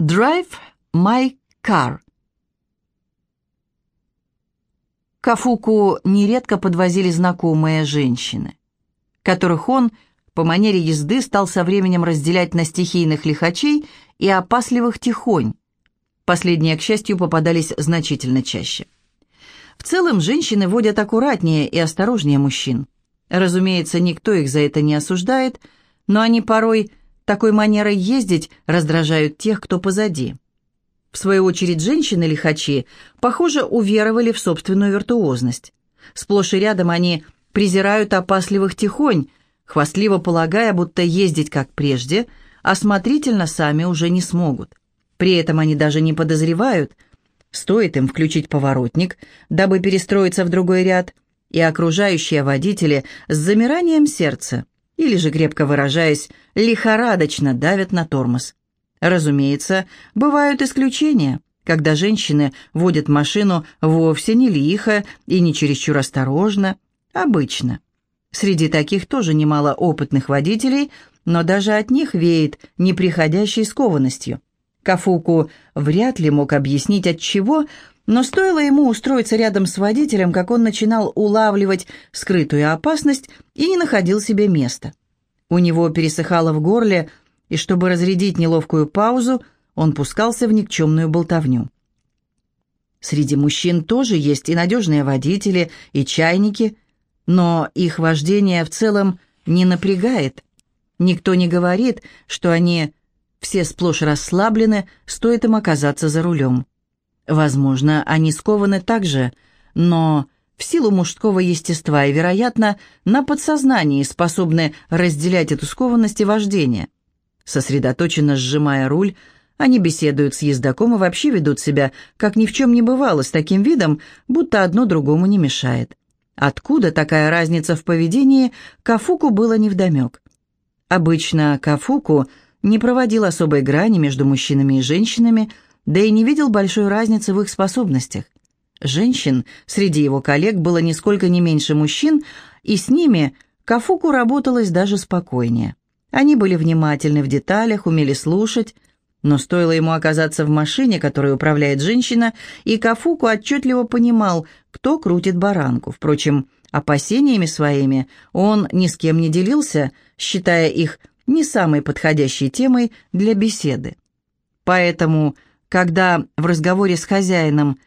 Drive my car. Кафуку нередко подвозили знакомые женщины, которых он по манере езды стал со временем разделять на стихийных лихачей и опасливых тихонь. Последние, к счастью, попадались значительно чаще. В целом, женщины водят аккуратнее и осторожнее мужчин. Разумеется, никто их за это не осуждает, но они порой такой манерой ездить раздражают тех, кто позади. В свою очередь, женщины-лихачи, похоже, уверовали в собственную виртуозность. Сплошь и рядом они презирают опасливых тихонь, хвастливо полагая, будто ездить как прежде, осмотрительно сами уже не смогут. При этом они даже не подозревают, стоит им включить поворотник, дабы перестроиться в другой ряд, и окружающие водители с замиранием сердца или же, крепко выражаясь, лихорадочно давят на тормоз. Разумеется, бывают исключения, когда женщины водят машину вовсе не лихо и не чересчур осторожно, обычно. Среди таких тоже немало опытных водителей, но даже от них веет неприходящей скованностью. Кафуку вряд ли мог объяснить от чего, но стоило ему устроиться рядом с водителем, как он начинал улавливать скрытую опасность и не находил себе места. У него пересыхало в горле, и чтобы разрядить неловкую паузу, он пускался в никчемную болтовню. Среди мужчин тоже есть и надежные водители, и чайники, но их вождение в целом не напрягает. Никто не говорит, что они все сплошь расслаблены, стоит им оказаться за рулем. Возможно, они скованы так же, но в силу мужского естества и, вероятно, на подсознании способны разделять эту скованность и вождение. Сосредоточенно сжимая руль, они беседуют с ездаком и вообще ведут себя, как ни в чем не бывало, с таким видом, будто одно другому не мешает. Откуда такая разница в поведении, Кафуку было невдомек. Обычно Кафуку не проводил особой грани между мужчинами и женщинами, да и не видел большой разницы в их способностях. Женщин среди его коллег было нисколько не меньше мужчин, и с ними Кафуку работалось даже спокойнее. Они были внимательны в деталях, умели слушать, но стоило ему оказаться в машине, которой управляет женщина, и Кафуку отчетливо понимал, кто крутит баранку. Впрочем, опасениями своими он ни с кем не делился, считая их не самой подходящей темой для беседы. Поэтому когда в разговоре с хозяином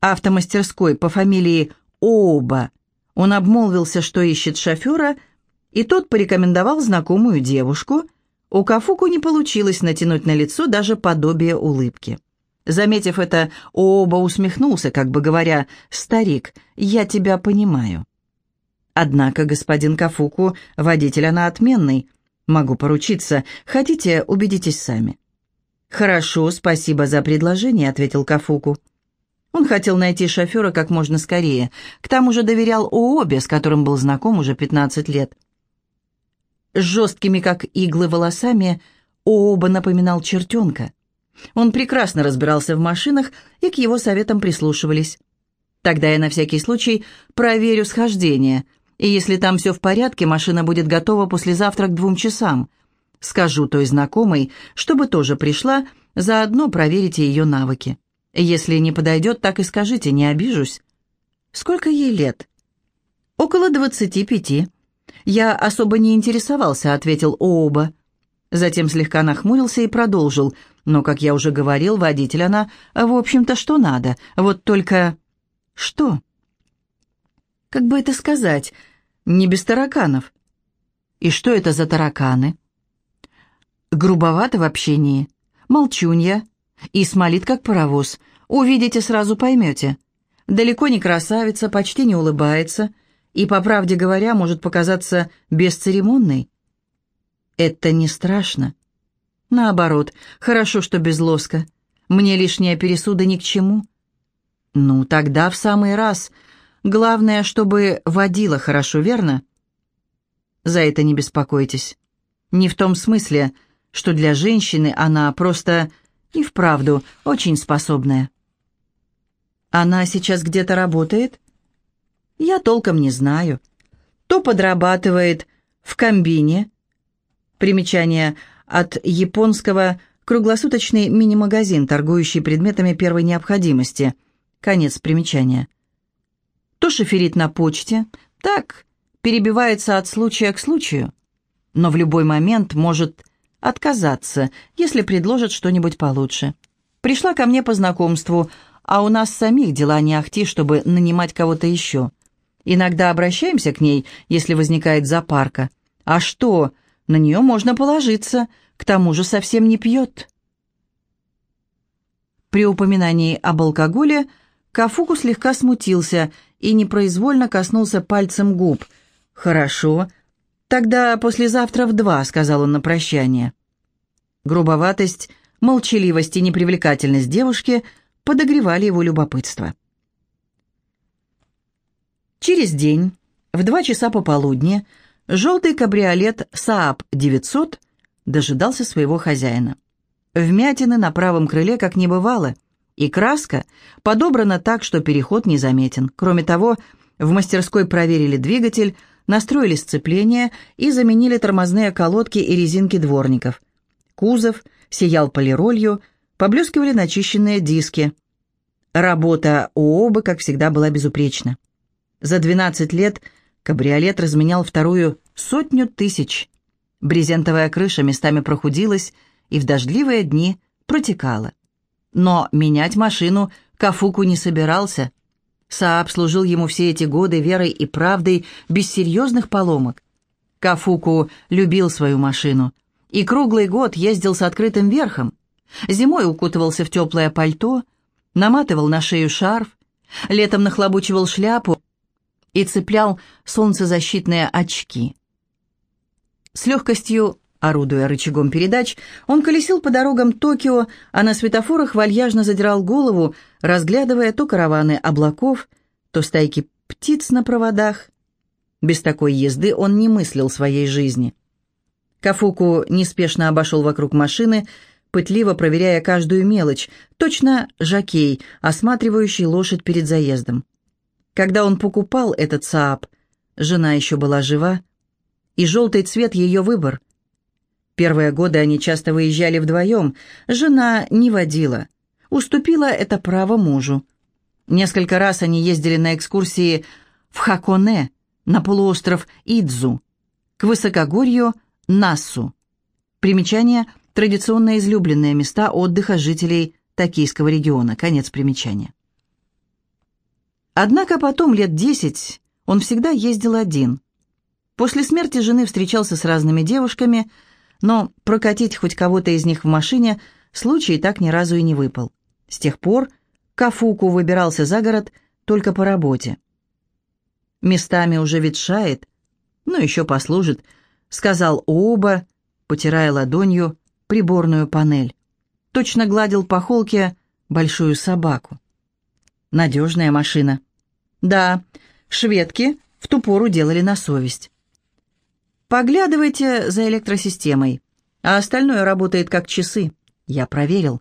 автомастерской по фамилии Оба он обмолвился, что ищет шофера, и тот порекомендовал знакомую девушку, у Кафуку не получилось натянуть на лицо даже подобие улыбки. Заметив это, Оба усмехнулся, как бы говоря, «Старик, я тебя понимаю». Однако господин Кафуку, водитель она отменный. Могу поручиться. Хотите, убедитесь сами. «Хорошо, спасибо за предложение», — ответил Кафуку. Он хотел найти шофера как можно скорее. К тому же доверял Ообе, с которым был знаком уже 15 лет. С жесткими, как иглы, волосами Ооба напоминал чертенка. Он прекрасно разбирался в машинах, и к его советам прислушивались. Тогда я на всякий случай проверю схождение, и если там все в порядке, машина будет готова послезавтра к двум часам. Скажу той знакомой, чтобы тоже пришла, заодно проверите ее навыки. Если не подойдет, так и скажите, не обижусь. Сколько ей лет? Около двадцати пяти. Я особо не интересовался, ответил Оуба. Затем слегка нахмурился и продолжил. Но, как я уже говорил, водитель она, в общем-то, что надо. Вот только... Что? Как бы это сказать? Не без тараканов. И что это за тараканы? Грубовато в общении, молчунья и смолит, как паровоз. Увидите, сразу поймете. Далеко не красавица, почти не улыбается и, по правде говоря, может показаться бесцеремонной. Это не страшно. Наоборот, хорошо, что без лоска. Мне лишняя пересуда ни к чему. Ну, тогда в самый раз. Главное, чтобы водила хорошо, верно? За это не беспокойтесь. Не в том смысле, что для женщины она просто и вправду очень способная. Она сейчас где-то работает? Я толком не знаю. То подрабатывает в комбине. Примечание от японского круглосуточный мини-магазин, торгующий предметами первой необходимости. Конец примечания. То шоферит на почте, так, перебивается от случая к случаю, но в любой момент может отказаться, если предложат что-нибудь получше. Пришла ко мне по знакомству, а у нас самих дела не ахти, чтобы нанимать кого-то еще. Иногда обращаемся к ней, если возникает запарка. А что, на нее можно положиться, к тому же совсем не пьет. При упоминании об алкоголе Кафуку слегка смутился и непроизвольно коснулся пальцем губ. «Хорошо. Тогда послезавтра в два», — сказал он на прощание. Грубоватость, молчаливость и непривлекательность девушки подогревали его любопытство. Через день, в два часа пополудни, желтый кабриолет Saab 900 дожидался своего хозяина. Вмятины на правом крыле как не бывало, и краска подобрана так, что переход незаметен. Кроме того, в мастерской проверили двигатель, настроили сцепление и заменили тормозные колодки и резинки дворников. Кузов сиял полиролью, поблескивали начищенные диски. Работа у оба, как всегда, была безупречна. За 12 лет кабриолет разменял вторую сотню тысяч. Брезентовая крыша местами прохудилась и в дождливые дни протекала. Но менять машину Кафуку не собирался. Сааб служил ему все эти годы верой и правдой, без серьезных поломок. Кафуку любил свою машину и круглый год ездил с открытым верхом. Зимой укутывался в теплое пальто, наматывал на шею шарф, летом нахлобучивал шляпу и цеплял солнцезащитные очки. С легкостью, орудуя рычагом передач, он колесил по дорогам Токио, а на светофорах вальяжно задирал голову, разглядывая то караваны облаков, то стайки птиц на проводах. Без такой езды он не мыслил своей жизни. Кафуку неспешно обошел вокруг машины, пытливо проверяя каждую мелочь, точно жакей, осматривающий лошадь перед заездом. Когда он покупал этот Сааб, жена еще была жива, и желтый цвет ее выбор. Первые годы они часто выезжали вдвоем, жена не водила, уступила это право мужу. Несколько раз они ездили на экскурсии в Хаконе, на полуостров Идзу, к высокогорью Нассу. Примечание – традиционно излюбленные места отдыха жителей Токийского региона. Конец примечания. Однако потом, лет десять, он всегда ездил один. После смерти жены встречался с разными девушками, но прокатить хоть кого-то из них в машине случай так ни разу и не выпал. С тех пор Кафуку выбирался за город только по работе. «Местами уже ветшает, но еще послужит», — сказал Оба, потирая ладонью приборную панель. Точно гладил по холке большую собаку. Надежная машина. Да, шведки в ту пору делали на совесть. Поглядывайте за электросистемой, а остальное работает как часы. Я проверил.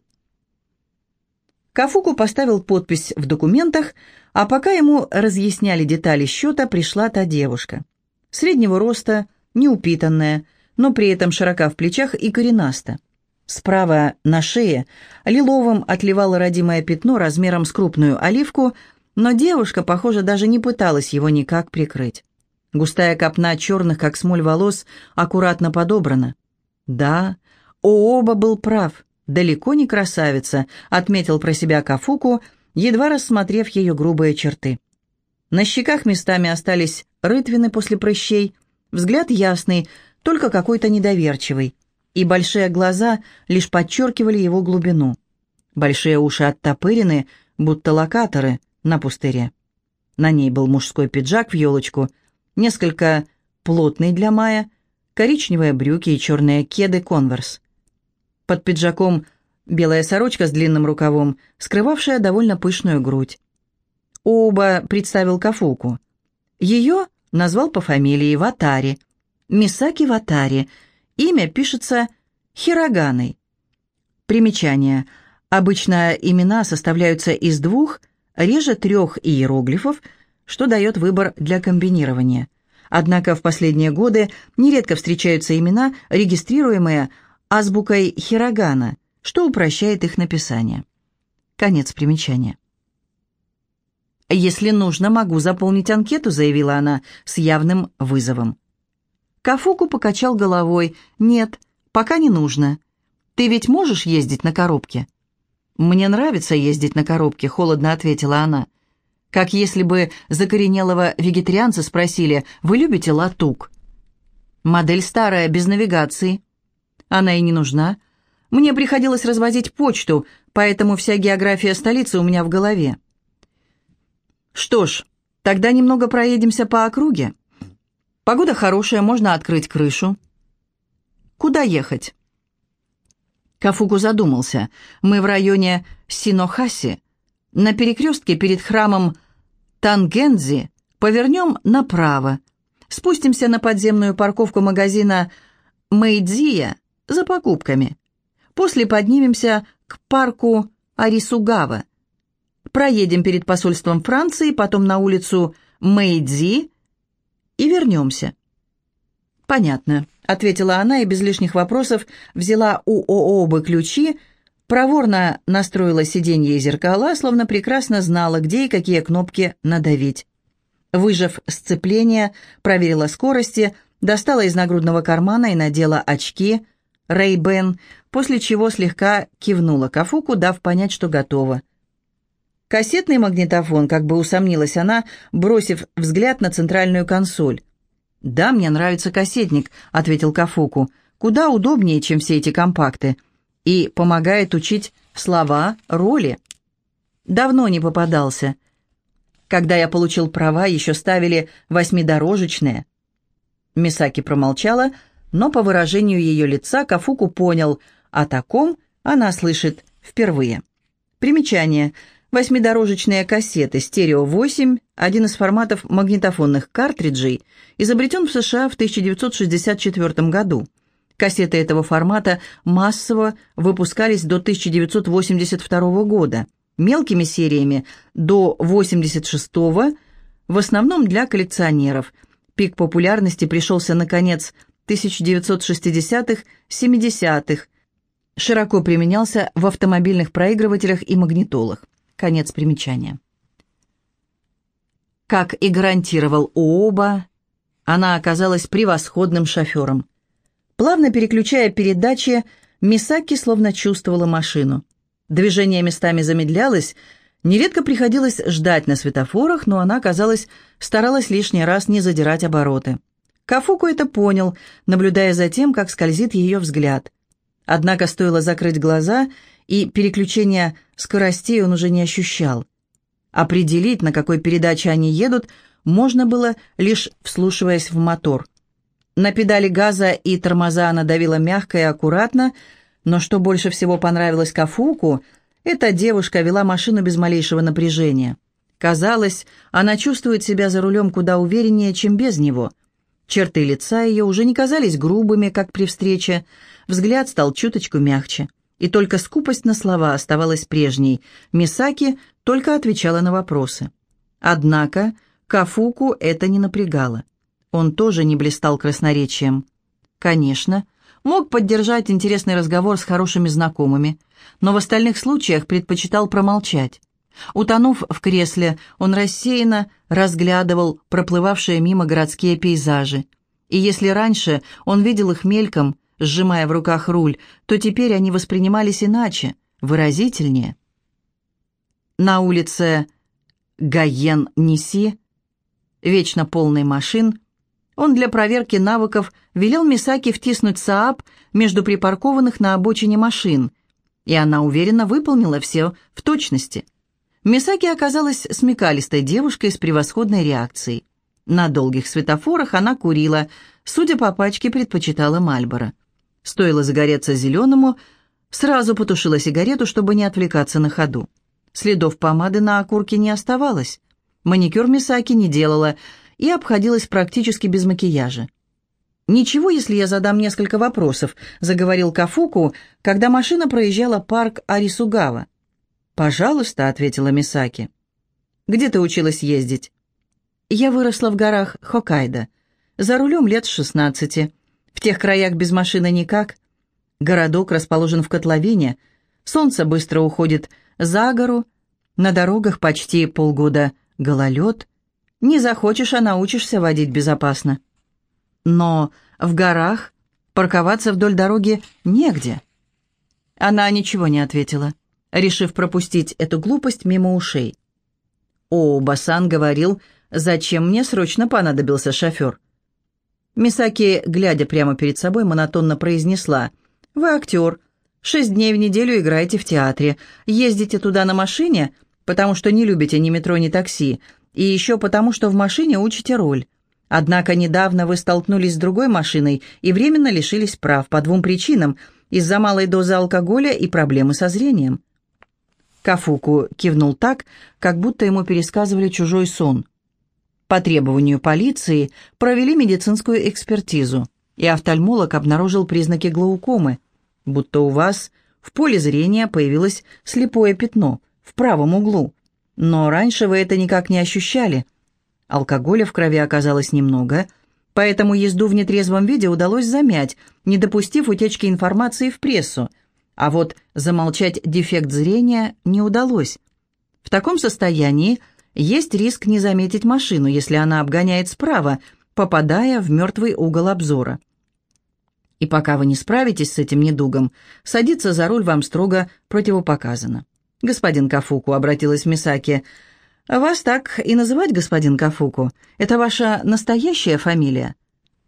Кафуку поставил подпись в документах, а пока ему разъясняли детали счета, пришла та девушка. Среднего роста, неупитанная, но при этом широка в плечах и коренаста. Справа на шее лиловым отливало родимое пятно размером с крупную оливку, но девушка, похоже, даже не пыталась его никак прикрыть. Густая копна черных, как смоль волос, аккуратно подобрана. Да, Ооба был прав, далеко не красавица, отметил про себя Кафуку, едва рассмотрев ее грубые черты. На щеках местами остались рытвины после прыщей, взгляд ясный, только какой-то недоверчивый и большие глаза лишь подчеркивали его глубину. Большие уши оттопырены, будто локаторы на пустыре. На ней был мужской пиджак в елочку, несколько плотный для мая, коричневые брюки и черные кеды «Конверс». Под пиджаком белая сорочка с длинным рукавом, скрывавшая довольно пышную грудь. Оба представил Кафуку. Ее назвал по фамилии Ватари, Мисаки Ватари – Имя пишется хироганой. Примечание. Обычно имена составляются из двух, реже трех иероглифов, что дает выбор для комбинирования. Однако в последние годы нередко встречаются имена, регистрируемые азбукой хирогана, что упрощает их написание. Конец примечания. «Если нужно, могу заполнить анкету», — заявила она с явным вызовом. Кафуку покачал головой. «Нет, пока не нужно. Ты ведь можешь ездить на коробке?» «Мне нравится ездить на коробке», — холодно ответила она. Как если бы закоренелого вегетарианца спросили, «Вы любите латук?» «Модель старая, без навигации». «Она и не нужна. Мне приходилось развозить почту, поэтому вся география столицы у меня в голове». «Что ж, тогда немного проедемся по округе. Погода хорошая, можно открыть крышу». «Куда ехать?» Кафуку задумался. «Мы в районе Синохаси, на перекрестке перед храмом Тангензи, повернем направо, спустимся на подземную парковку магазина Мэйдзия за покупками. После поднимемся к парку Арисугава. Проедем перед посольством Франции, потом на улицу Мэйдзи и вернемся. «Понятно», — ответила она и без лишних вопросов взяла у ООБ ключи, проворно настроила сиденье и зеркала, словно прекрасно знала, где и какие кнопки надавить. Выжав сцепление, проверила скорости, достала из нагрудного кармана и надела очки Ray-Ban, после чего слегка кивнула Кафуку, дав понять, что готова. Кассетный магнитофон, как бы усомнилась она, бросив взгляд на центральную консоль. «Да, мне нравится кассетник», — ответил Кафуку. «Куда удобнее, чем все эти компакты. И помогает учить слова, роли». «Давно не попадался. Когда я получил права, еще ставили восьмидорожечные». Мисаки промолчала, но по выражению ее лица Кафуку понял, о таком она слышит впервые. Примечание — Восьмидорожечные кассеты «Стерео-8» – один из форматов магнитофонных картриджей, изобретен в США в 1964 году. Кассеты этого формата массово выпускались до 1982 года, мелкими сериями до 1986 в основном для коллекционеров. Пик популярности пришелся на конец 1960-х, 70-х, широко применялся в автомобильных проигрывателях и магнитолах. Конец примечания. Как и гарантировал ООБА, она оказалась превосходным шофером. Плавно переключая передачи, Мисаки словно чувствовала машину. Движение местами замедлялось, нередко приходилось ждать на светофорах, но она, казалось, старалась лишний раз не задирать обороты. Кафуку это понял, наблюдая за тем, как скользит ее взгляд. Однако стоило закрыть глаза, и переключения скоростей он уже не ощущал. Определить, на какой передаче они едут, можно было, лишь вслушиваясь в мотор. На педали газа и тормоза она давила мягко и аккуратно, но что больше всего понравилось Кафуку, эта девушка вела машину без малейшего напряжения. Казалось, она чувствует себя за рулем куда увереннее, чем без него. Черты лица ее уже не казались грубыми, как при встрече, взгляд стал чуточку мягче и только скупость на слова оставалась прежней. Мисаки только отвечала на вопросы. Однако Кафуку это не напрягало. Он тоже не блистал красноречием. Конечно, мог поддержать интересный разговор с хорошими знакомыми, но в остальных случаях предпочитал промолчать. Утонув в кресле, он рассеянно разглядывал проплывавшие мимо городские пейзажи. И если раньше он видел их мельком, сжимая в руках руль, то теперь они воспринимались иначе, выразительнее. На улице Гаен-Неси, вечно полный машин, он для проверки навыков велел Мисаки втиснуть Сааб между припаркованных на обочине машин, и она уверенно выполнила все в точности. Мисаки оказалась смекалистой девушкой с превосходной реакцией. На долгих светофорах она курила, судя по пачке, предпочитала Мальборо. Стоило загореться зеленому, сразу потушила сигарету, чтобы не отвлекаться на ходу. Следов помады на окурке не оставалось. Маникюр Мисаки не делала и обходилась практически без макияжа. «Ничего, если я задам несколько вопросов», — заговорил Кафуку, когда машина проезжала парк Арисугава. «Пожалуйста», — ответила Мисаки. «Где ты училась ездить?» «Я выросла в горах Хоккайдо. За рулем лет шестнадцати. В тех краях без машины никак. Городок расположен в котловине, Солнце быстро уходит за гору, на дорогах почти полгода гололед. Не захочешь, а научишься водить безопасно. Но в горах парковаться вдоль дороги негде. Она ничего не ответила, решив пропустить эту глупость мимо ушей. О, Басан говорил, зачем мне срочно понадобился шофер. Мисаки, глядя прямо перед собой, монотонно произнесла, «Вы актер, шесть дней в неделю играете в театре, ездите туда на машине, потому что не любите ни метро, ни такси, и еще потому, что в машине учите роль. Однако недавно вы столкнулись с другой машиной и временно лишились прав по двум причинам – из-за малой дозы алкоголя и проблемы со зрением. Кафуку кивнул так, как будто ему пересказывали чужой сон. По требованию полиции провели медицинскую экспертизу, и офтальмолог обнаружил признаки глаукомы, будто у вас в поле зрения появилось слепое пятно в правом углу, но раньше вы это никак не ощущали. Алкоголя в крови оказалось немного, поэтому езду в нетрезвом виде удалось замять, не допустив утечки информации в прессу, а вот замолчать дефект зрения не удалось. В таком состоянии есть риск не заметить машину, если она обгоняет справа, попадая в мертвый угол обзора. И пока вы не справитесь с этим недугом, садиться за руль вам строго противопоказано. «Господин Кафуку», — обратилась Мисаки, — «вас так и называть, господин Кафуку? Это ваша настоящая фамилия?»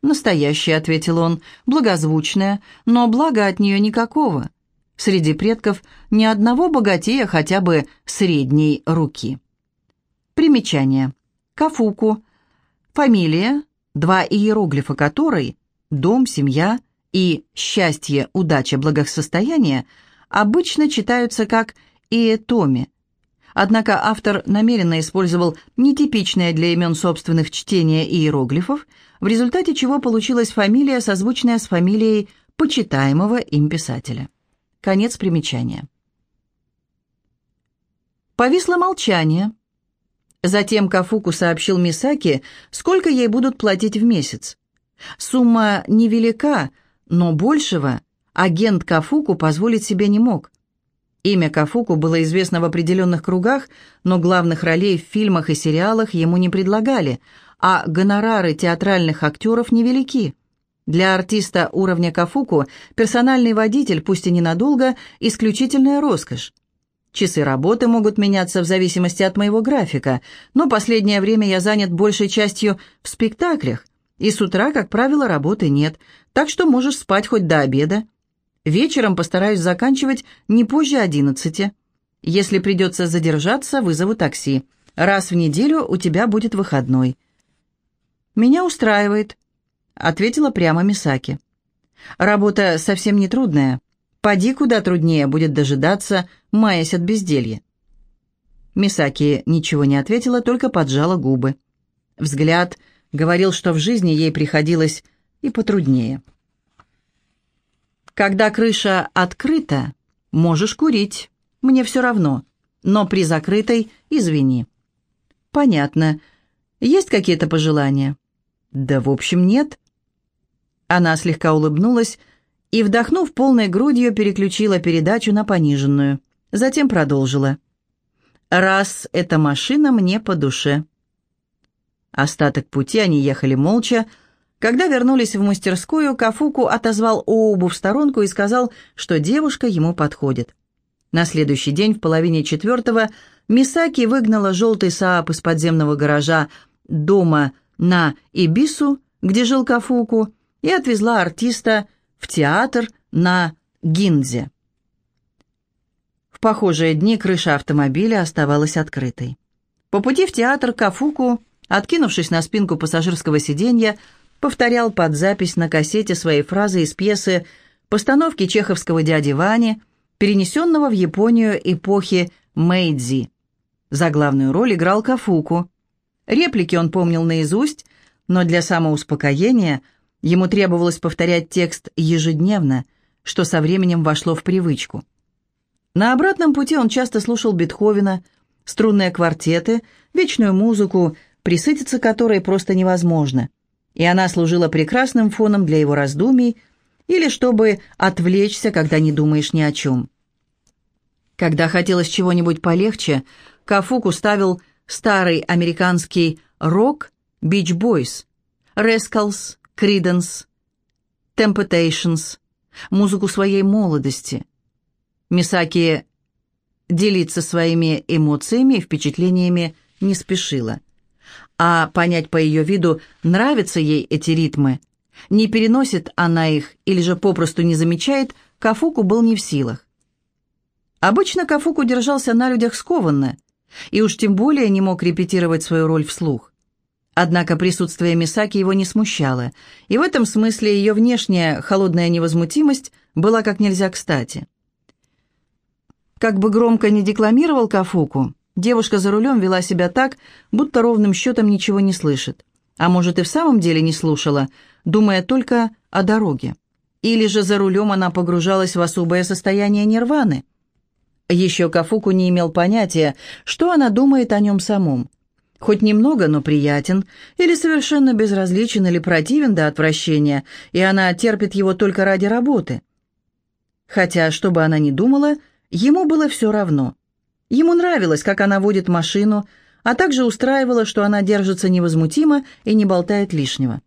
«Настоящая», — ответил он, — «благозвучная, но блага от нее никакого. Среди предков ни одного богатея хотя бы средней руки. Примечание. Кафуку. Фамилия, два иероглифа которой «дом», «семья» и «счастье», «удача», «благосостояние» обычно читаются как «иэтоми». Однако автор намеренно использовал нетипичное для имен собственных чтения иероглифов, в результате чего получилась фамилия, созвучная с фамилией почитаемого им писателя. Конец примечания. Повисло молчание. Затем Кафуку сообщил Мисаки, сколько ей будут платить в месяц. Сумма невелика, но большего агент Кафуку позволить себе не мог. Имя Кафуку было известно в определенных кругах, но главных ролей в фильмах и сериалах ему не предлагали, а гонорары театральных актеров невелики. Для артиста уровня Кафуку персональный водитель, пусть и ненадолго, исключительная роскошь. Часы работы могут меняться в зависимости от моего графика, но последнее время я занят большей частью в спектаклях, и с утра, как правило, работы нет, так что можешь спать хоть до обеда. Вечером постараюсь заканчивать не позже одиннадцати. Если придется задержаться, вызову такси. Раз в неделю у тебя будет выходной. Меня устраивает ответила прямо Мисаки. «Работа совсем не трудная. Поди куда труднее будет дожидаться, маясь от безделья». Мисаки ничего не ответила, только поджала губы. Взгляд говорил, что в жизни ей приходилось и потруднее. «Когда крыша открыта, можешь курить, мне все равно, но при закрытой извини». «Понятно. Есть какие-то пожелания?» «Да, в общем, нет. Она слегка улыбнулась и, вдохнув полной грудью, переключила передачу на пониженную. Затем продолжила. «Раз эта машина мне по душе». Остаток пути они ехали молча. Когда вернулись в мастерскую, Кафуку отозвал Оубу в сторонку и сказал, что девушка ему подходит. На следующий день в половине четвертого Мисаки выгнала желтый Саап из подземного гаража дома на Ибису, где жил Кафуку, и отвезла артиста в театр на Гинзе. В похожие дни крыша автомобиля оставалась открытой. По пути в театр Кафуку, откинувшись на спинку пассажирского сиденья, повторял под запись на кассете свои фразы из пьесы постановки чеховского дяди Вани, перенесенного в Японию эпохи Мэйдзи. За главную роль играл Кафуку. Реплики он помнил наизусть, но для самоуспокоения – Ему требовалось повторять текст ежедневно, что со временем вошло в привычку. На обратном пути он часто слушал Бетховена, струнные квартеты, вечную музыку, присытиться которой просто невозможно, и она служила прекрасным фоном для его раздумий или чтобы отвлечься, когда не думаешь ни о чем. Когда хотелось чего-нибудь полегче, Кафуку ставил старый американский рок Beach Boys, Rascals, Creedence, Temptations, музыку своей молодости. Мисаки делиться своими эмоциями и впечатлениями не спешила. А понять по ее виду, нравятся ей эти ритмы, не переносит она их или же попросту не замечает, Кафуку был не в силах. Обычно Кафуку держался на людях скованно, и уж тем более не мог репетировать свою роль вслух. Однако присутствие Мисаки его не смущало, и в этом смысле ее внешняя холодная невозмутимость была как нельзя кстати. Как бы громко не декламировал Кафуку, девушка за рулем вела себя так, будто ровным счетом ничего не слышит. А может, и в самом деле не слушала, думая только о дороге. Или же за рулем она погружалась в особое состояние нирваны. Еще Кафуку не имел понятия, что она думает о нем самом. Хоть немного, но приятен, или совершенно безразличен или противен до отвращения, и она терпит его только ради работы. Хотя, что бы она ни думала, ему было все равно. Ему нравилось, как она водит машину, а также устраивало, что она держится невозмутимо и не болтает лишнего.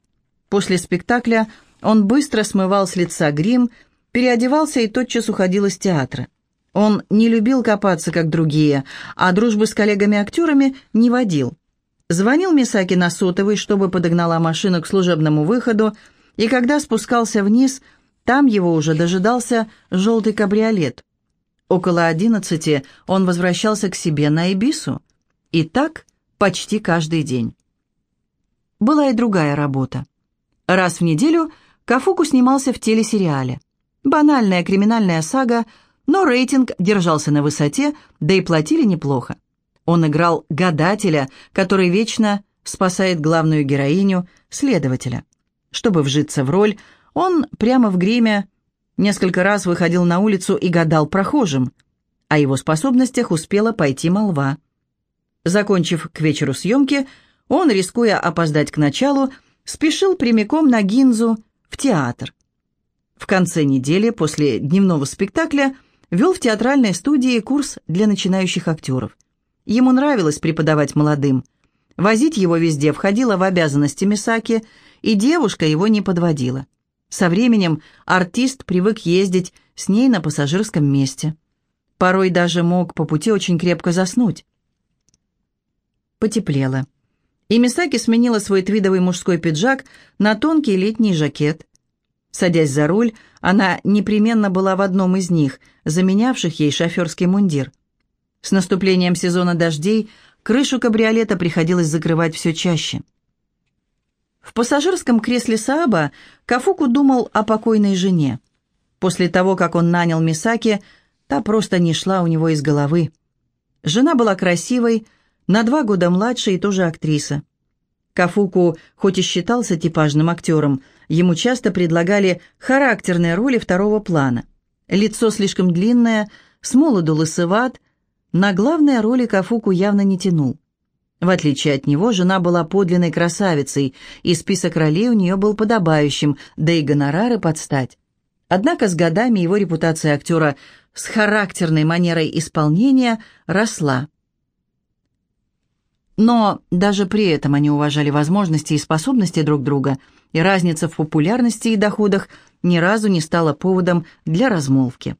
После спектакля он быстро смывал с лица грим, переодевался и тотчас уходил из театра. Он не любил копаться, как другие, а дружбы с коллегами-актерами не водил. Звонил Мисаки на сотовый, чтобы подогнала машину к служебному выходу, и когда спускался вниз, там его уже дожидался желтый кабриолет. Около одиннадцати он возвращался к себе на Эбису. И так почти каждый день. Была и другая работа. Раз в неделю Кафуку снимался в телесериале. Банальная криминальная сага, но рейтинг держался на высоте, да и платили неплохо. Он играл гадателя, который вечно спасает главную героиню, следователя. Чтобы вжиться в роль, он прямо в гриме несколько раз выходил на улицу и гадал прохожим. О его способностях успела пойти молва. Закончив к вечеру съемки, он, рискуя опоздать к началу, спешил прямиком на Гинзу в театр. В конце недели после дневного спектакля вел в театральной студии курс для начинающих актеров. Ему нравилось преподавать молодым. Возить его везде входило в обязанности Мисаки, и девушка его не подводила. Со временем артист привык ездить с ней на пассажирском месте. Порой даже мог по пути очень крепко заснуть потеплело. И Мисаки сменила свой твидовый мужской пиджак на тонкий летний жакет. Садясь за руль, она непременно была в одном из них, заменявших ей шоферский мундир. С наступлением сезона дождей крышу кабриолета приходилось закрывать все чаще. В пассажирском кресле Сааба Кафуку думал о покойной жене. После того, как он нанял Мисаки, та просто не шла у него из головы. Жена была красивой, на два года младше и тоже актриса. Кафуку, хоть и считался типажным актером, ему часто предлагали характерные роли второго плана. Лицо слишком длинное, с молоду лысыват, на главные роли Кафуку явно не тянул. В отличие от него, жена была подлинной красавицей, и список ролей у нее был подобающим, да и гонорары подстать. Однако с годами его репутация актера с характерной манерой исполнения росла. Но даже при этом они уважали возможности и способности друг друга, и разница в популярности и доходах ни разу не стала поводом для размолвки.